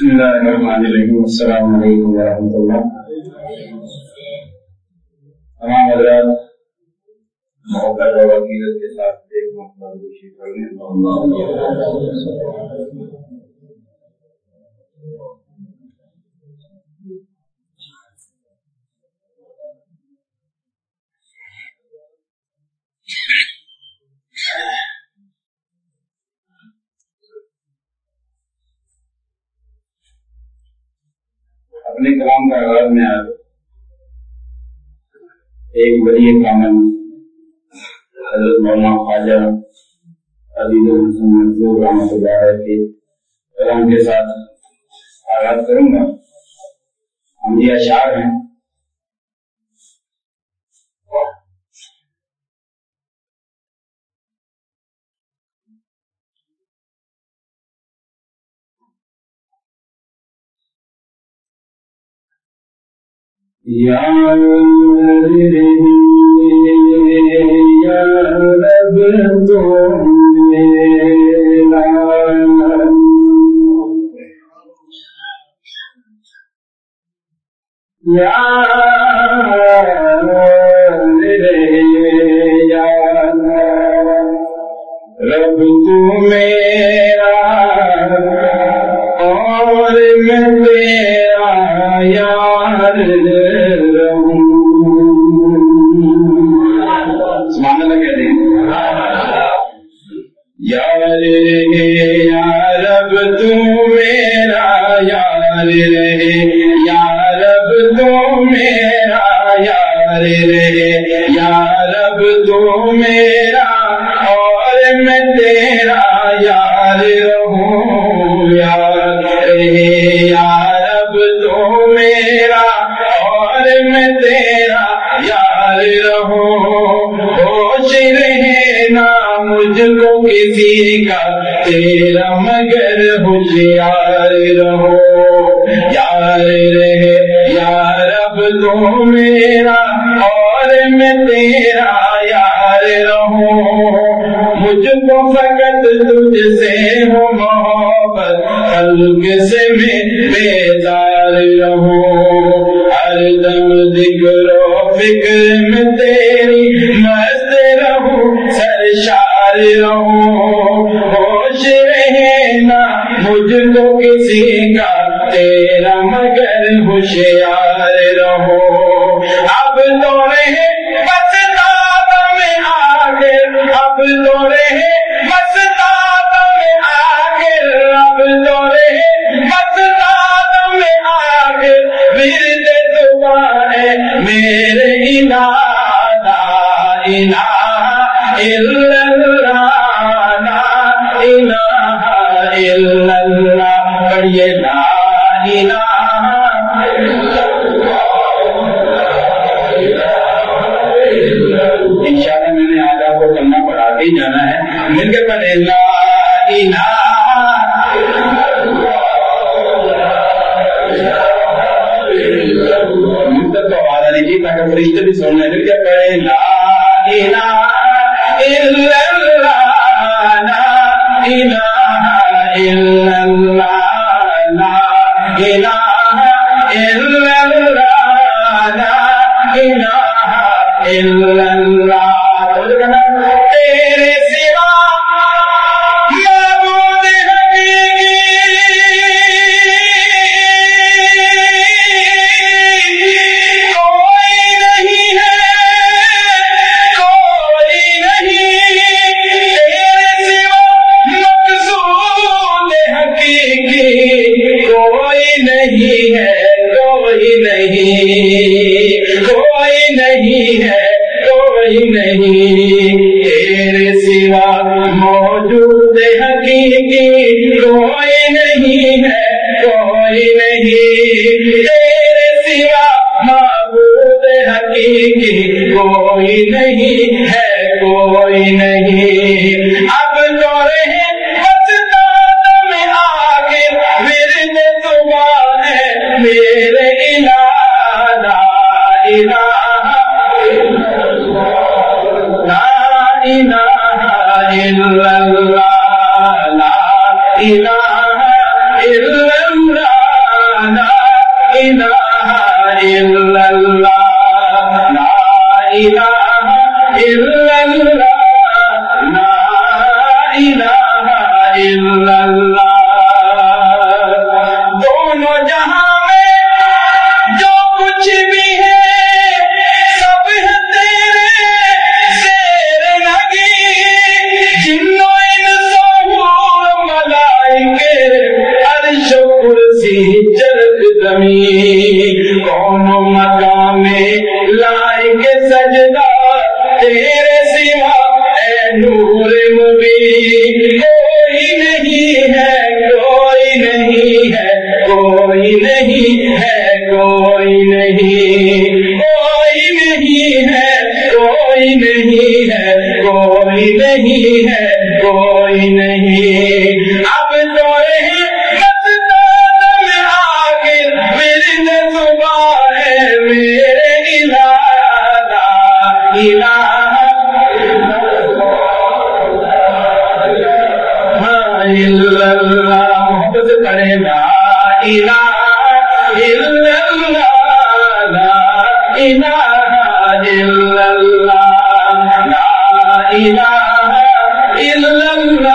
بسم اللہ الرحمن الرحیم. السلام علیکم ورحمۃ اللہ. تمام حضرات، محبت اور عقیدت کے ساتھ ایک مرتبہ خوشی کرنے اپنے کلام کا آغاز میں آج ایک بڑی کامل حضرت مولانا خواجہ عزیز الحسن منصور رحمۃ اللہ علیہ کے کلام کے ساتھ آغاز کروں گا۔ ہم یہ اشعار ہیں۔ یار رب تو میرا اور میں یار یا رب تو میرا یار رہے یا رب تو میرا یار رہے یا رب تو میرا اور میں تیرا یار رہوں۔ یار رہے تو میرا اور میں تیرا یار رہوں ہوش رہے مجھ کو کسی کا تیرا مگر ہوشیار رہو۔ یار رہے، یار اب تو میرا اور میں تیرا یار رہوں۔ مجھ کو فقط تجھ سے ہو محبت، قلب سے میں بیدار رہوں۔ مجھ کسی کا تیرا مگر ہوشیار رہو۔ اب تو رہے بس داد میں آگے۔ اب تو رہے بس داد میں آگے۔ اب تو رہے بس داد میں آگے۔ ورد دعائیں، میرے الہ لا الہ الا انشاءاللہ میں نے آج آپ کو کلمہ پڑھا کے ہی جانا ہے۔ مل کے پڑھے لا الہ آواز آنے کی تاکہ فرشتے بھی سن لیں مل کے پڑھے لا الہ الا اللہ۔ لا الہ الا اللہ، لا الہ الا اللہ، لا الہ الا اللہ۔ لا إله لا إله إلا الله کون مقام لائق سجدہ تیرے سوا اے نور مبین کوئی نہیں ہے، کوئی نہیں ہے، کوئی نہیں ہے، کوئی نہیں کوئی نہیں ہے، کوئی نہیں ہے، کوئی نہیں ہے، کوئی نہیں۔ اب تو مستان الا اللہ محبت لا الہ الا اللہ